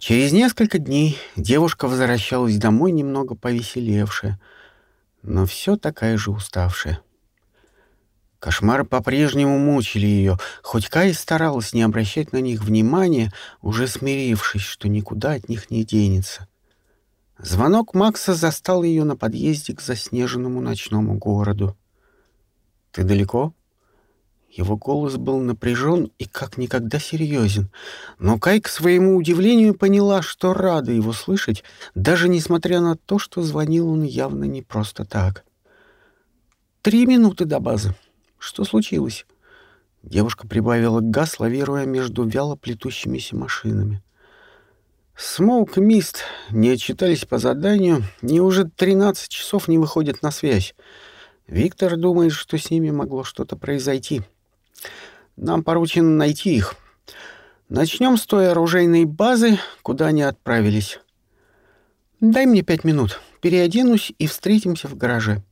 Через несколько дней девушка возвращалась домой немного повеселевшая, но все такая же уставшая. Кошмары по-прежнему мучили ее, хоть Кай старалась не обращать на них внимания, уже смирившись, что никуда от них не денется. Звонок Макса застал ее на подъезде к заснеженному ночному городу. «Ты далеко?» Его голос был напряжен и как никогда серьезен. Но Кай, к своему удивлению, поняла, что рада его слышать, даже несмотря на то, что звонил он явно не просто так. «Три минуты до базы. Что случилось?» Девушка прибавила газ, лавируя между вяло плетущимися машинами. Смоук и Мист не отчитались по заданию и уже 13 часов не выходят на связь. Виктор думает, что с ними могло что-то произойти. Нам поручено найти их. Начнем с той оружейной базы, куда они отправились. Дай мне пять минут, переоденусь и встретимся в гараже.